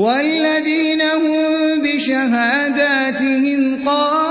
وَالَّذِينَ هُم بِشَهَادَاتِهِمْ قَائِمُونَ